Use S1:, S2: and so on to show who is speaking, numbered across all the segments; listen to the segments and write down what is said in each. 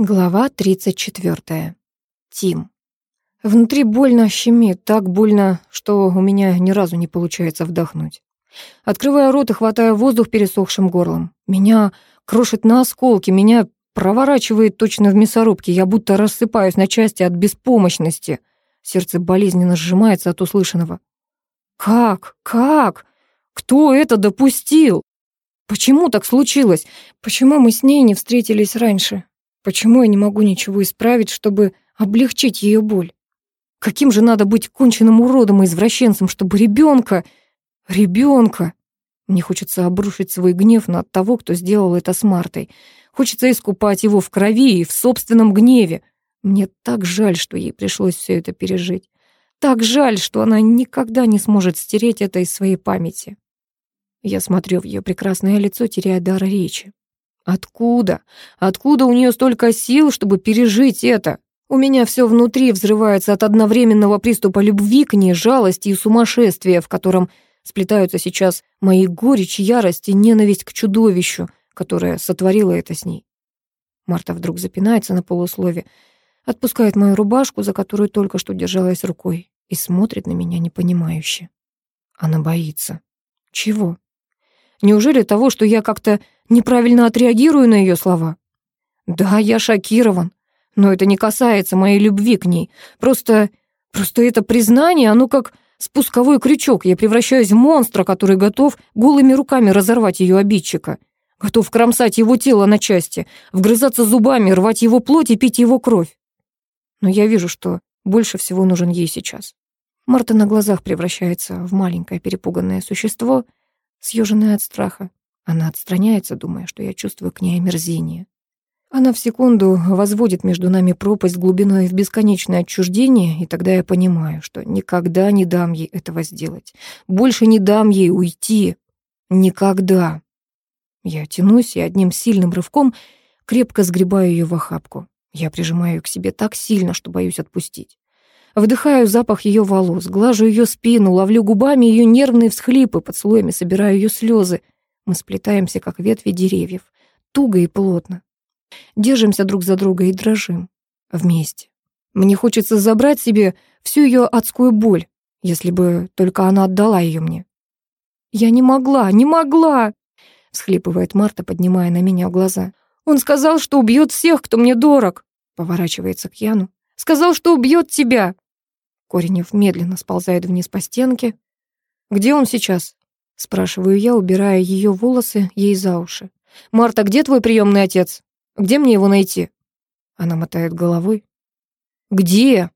S1: Глава 34. Тим. Внутри больно щемит, так больно, что у меня ни разу не получается вдохнуть. Открываю рот и хватаю воздух пересохшим горлом. Меня крошит на осколки, меня проворачивает точно в мясорубке. Я будто рассыпаюсь на части от беспомощности. Сердце болезненно сжимается от услышанного. Как? Как? Кто это допустил? Почему так случилось? Почему мы с ней не встретились раньше? Почему я не могу ничего исправить, чтобы облегчить ее боль? Каким же надо быть конченным уродом и извращенцем, чтобы ребенка... Ребенка... Мне хочется обрушить свой гнев на того, кто сделал это с Мартой. Хочется искупать его в крови и в собственном гневе. Мне так жаль, что ей пришлось все это пережить. Так жаль, что она никогда не сможет стереть это из своей памяти. Я смотрю в ее прекрасное лицо, теряя дар речи. Откуда? Откуда у нее столько сил, чтобы пережить это? У меня все внутри взрывается от одновременного приступа любви к ней, жалости и сумасшествия, в котором сплетаются сейчас мои горечь, ярость и ненависть к чудовищу, которое сотворило это с ней. Марта вдруг запинается на полуслове, отпускает мою рубашку, за которую только что держалась рукой, и смотрит на меня непонимающе. Она боится. Чего? Неужели того, что я как-то неправильно отреагирую на ее слова? Да, я шокирован, но это не касается моей любви к ней. Просто... просто это признание, оно как спусковой крючок. Я превращаюсь в монстра, который готов голыми руками разорвать ее обидчика. Готов кромсать его тело на части, вгрызаться зубами, рвать его плоть и пить его кровь. Но я вижу, что больше всего нужен ей сейчас. Марта на глазах превращается в маленькое перепуганное существо — съеженная от страха. Она отстраняется, думая, что я чувствую к ней омерзение. Она в секунду возводит между нами пропасть глубиной в бесконечное отчуждение, и тогда я понимаю, что никогда не дам ей этого сделать. Больше не дам ей уйти. Никогда. Я тянусь и одним сильным рывком крепко сгребаю ее в охапку. Я прижимаю ее к себе так сильно, что боюсь отпустить. Вдыхаю запах ее волос, глажу ее спину, ловлю губами ее нервные всхлипы, поцелуями собираю ее слезы. Мы сплетаемся, как ветви деревьев, туго и плотно. Держимся друг за друга и дрожим. Вместе. Мне хочется забрать себе всю ее адскую боль, если бы только она отдала ее мне. «Я не могла, не могла!» — всхлипывает Марта, поднимая на меня глаза. «Он сказал, что убьет всех, кто мне дорог!» Поворачивается к Яну. Сказал, что убьет тебя!» Коренев медленно сползает вниз по стенке. «Где он сейчас?» Спрашиваю я, убирая ее волосы ей за уши. «Марта, где твой приемный отец? Где мне его найти?» Она мотает головой. «Где?»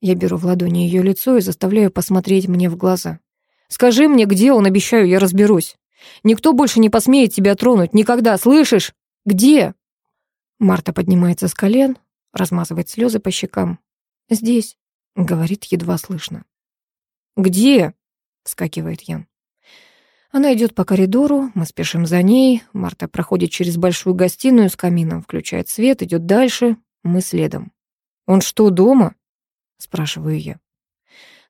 S1: Я беру в ладони ее лицо и заставляю посмотреть мне в глаза. «Скажи мне, где он, обещаю, я разберусь. Никто больше не посмеет тебя тронуть, никогда, слышишь? Где?» Марта поднимается с колен, размазывает слезы по щекам. «Здесь», — говорит едва слышно. «Где?» — вскакивает Ян. Она идет по коридору, мы спешим за ней. Марта проходит через большую гостиную с камином, включает свет, идет дальше, мы следом. «Он что, дома?» — спрашиваю я.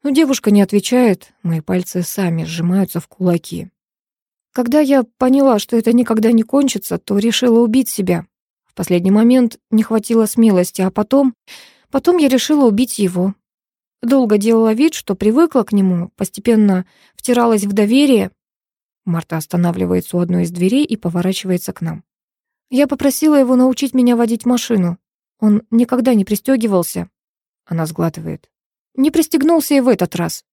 S1: Но девушка не отвечает, мои пальцы сами сжимаются в кулаки. Когда я поняла, что это никогда не кончится, то решила убить себя. В последний момент не хватило смелости, а потом... Потом я решила убить его. Долго делала вид, что привыкла к нему, постепенно втиралась в доверие. Марта останавливается у одной из дверей и поворачивается к нам. Я попросила его научить меня водить машину. Он никогда не пристегивался. Она сглатывает. Не пристегнулся и в этот раз.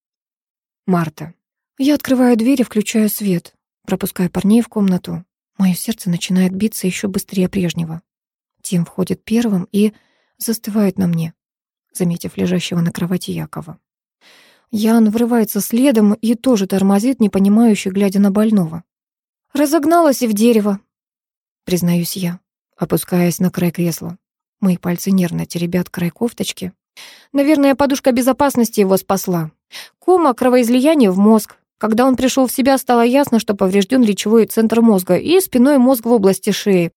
S1: Марта. Я открываю дверь и включаю свет, пропуская парней в комнату. Мое сердце начинает биться еще быстрее прежнего. Тим входит первым и застывает на мне, заметив лежащего на кровати Якова. Ян врывается следом и тоже тормозит, непонимающе глядя на больного. «Разогналась и в дерево», — признаюсь я, опускаясь на край кресла. Мои пальцы нервно теребят край кофточки. Наверное, подушка безопасности его спасла. Кома, кровоизлияние в мозг. Когда он пришел в себя, стало ясно, что поврежден речевой центр мозга и спиной мозг в области шеи.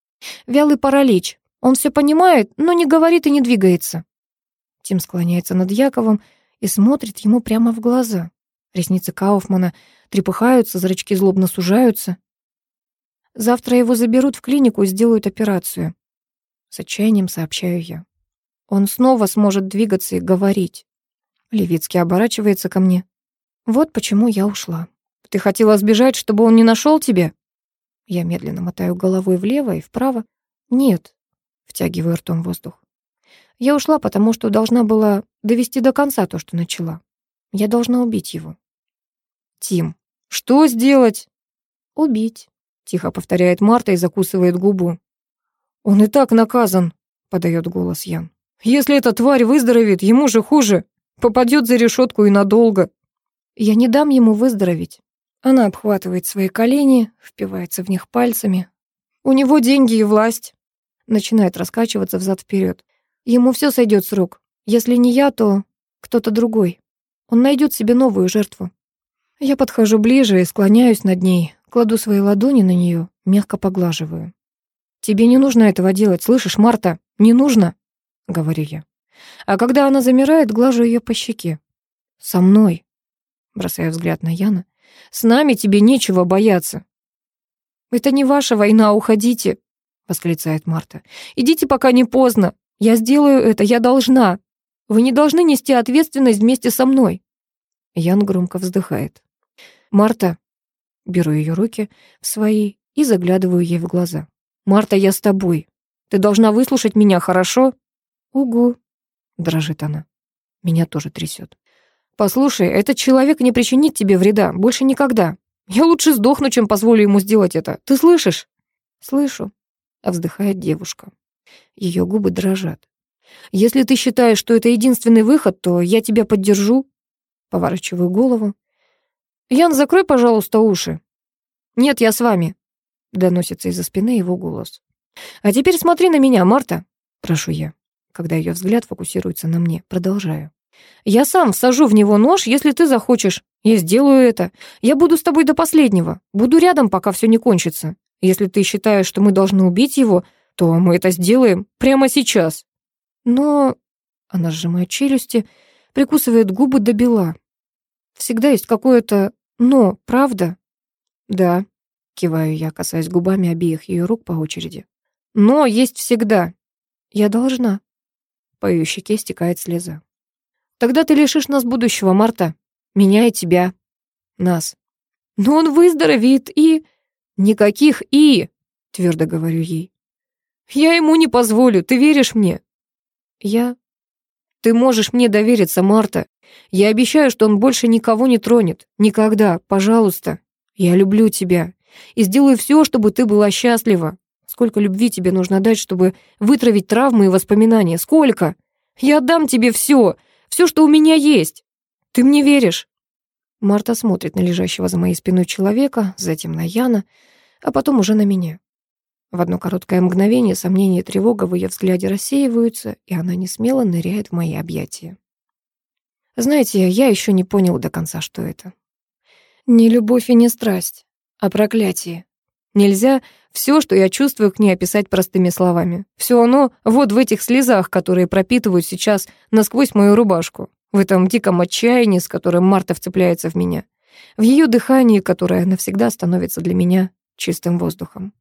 S1: Вялый паралич. Он все понимает, но не говорит и не двигается. Тим склоняется над Яковом и смотрит ему прямо в глаза. Ресницы Кауфмана трепыхаются, зрачки злобно сужаются. Завтра его заберут в клинику и сделают операцию. С отчаянием сообщаю я. Он снова сможет двигаться и говорить. Левицкий оборачивается ко мне. Вот почему я ушла. Ты хотела сбежать, чтобы он не нашел тебя? Я медленно мотаю головой влево и вправо. Нет, втягиваю ртом воздух. Я ушла, потому что должна была довести до конца то, что начала. Я должна убить его. Тим, что сделать? Убить, тихо повторяет Марта и закусывает губу. Он и так наказан, подает голос Ян. Если эта тварь выздоровеет, ему же хуже. Попадет за решетку и надолго. Я не дам ему выздороветь. Она обхватывает свои колени, впивается в них пальцами. У него деньги и власть. Начинает раскачиваться взад-вперед. Ему все сойдет с рук. Если не я, то кто-то другой. Он найдет себе новую жертву. Я подхожу ближе и склоняюсь над ней, кладу свои ладони на нее, мягко поглаживаю. «Тебе не нужно этого делать, слышишь, Марта? Не нужно!» — говорю я. А когда она замирает, глажу ее по щеке. «Со мной!» — бросаю взгляд на Яна. «С нами тебе нечего бояться!» «Это не ваша война, уходите!» — восклицает Марта. «Идите, пока не поздно! Я сделаю это, я должна! Вы не должны нести ответственность вместе со мной!» Ян громко вздыхает. «Марта!» Беру ее руки в свои и заглядываю ей в глаза. «Марта, я с тобой. Ты должна выслушать меня, хорошо?» «Угу», — дрожит она. Меня тоже трясет. «Послушай, этот человек не причинит тебе вреда. Больше никогда. Я лучше сдохну, чем позволю ему сделать это. Ты слышишь?» «Слышу», — вздыхает девушка. Ее губы дрожат. «Если ты считаешь, что это единственный выход, то я тебя поддержу». Поворачиваю голову. «Ян, закрой, пожалуйста, уши». «Нет, я с вами», — доносится из-за спины его голос. «А теперь смотри на меня, Марта», — прошу я. Когда ее взгляд фокусируется на мне, продолжаю. «Я сам всажу в него нож, если ты захочешь. Я сделаю это. Я буду с тобой до последнего. Буду рядом, пока все не кончится. Если ты считаешь, что мы должны убить его, то мы это сделаем прямо сейчас». Но... Она сжимает челюсти, прикусывает губы до бела. Всегда есть какое-то «но», правда? Да, киваю я, касаясь губами обеих ее рук по очереди. Но есть всегда. Я должна. По ее щеке стекает слеза. Тогда ты лишишь нас будущего, Марта. Меня и тебя. Нас. Но он выздоровеет и... Никаких «и», твердо говорю ей. Я ему не позволю, ты веришь мне? Я... Ты можешь мне довериться, Марта. Я обещаю, что он больше никого не тронет. Никогда, пожалуйста. Я люблю тебя. И сделаю все, чтобы ты была счастлива. Сколько любви тебе нужно дать, чтобы вытравить травмы и воспоминания? Сколько? Я отдам тебе все, все, что у меня есть. Ты мне веришь?» Марта смотрит на лежащего за моей спиной человека, затем на Яна, а потом уже на меня. В одно короткое мгновение сомнения и тревога в ее взгляде рассеиваются, и она не смело ныряет в мои объятия. Знаете, я еще не понял до конца, что это. Не любовь и не страсть, а проклятие. Нельзя все, что я чувствую, к ней описать простыми словами. Все оно вот в этих слезах, которые пропитывают сейчас насквозь мою рубашку. В этом диком отчаянии, с которым Марта вцепляется в меня. В ее дыхании, которое навсегда становится для меня чистым воздухом.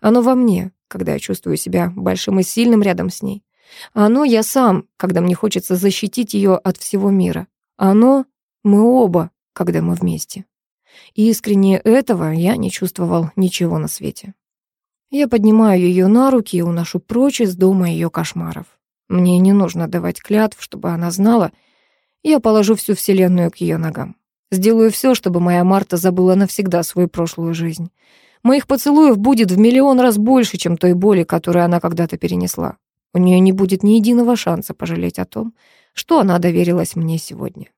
S1: Оно во мне, когда я чувствую себя большим и сильным рядом с ней. Оно я сам, когда мне хочется защитить ее от всего мира. Оно мы оба, когда мы вместе. И искренне этого я не чувствовал ничего на свете. Я поднимаю ее на руки и уношу прочь из дома ее кошмаров. Мне не нужно давать клятв, чтобы она знала. Я положу всю вселенную к ее ногам. Сделаю все, чтобы моя Марта забыла навсегда свою прошлую жизнь. Моих поцелуев будет в миллион раз больше, чем той боли, которую она когда-то перенесла. У нее не будет ни единого шанса пожалеть о том, что она доверилась мне сегодня.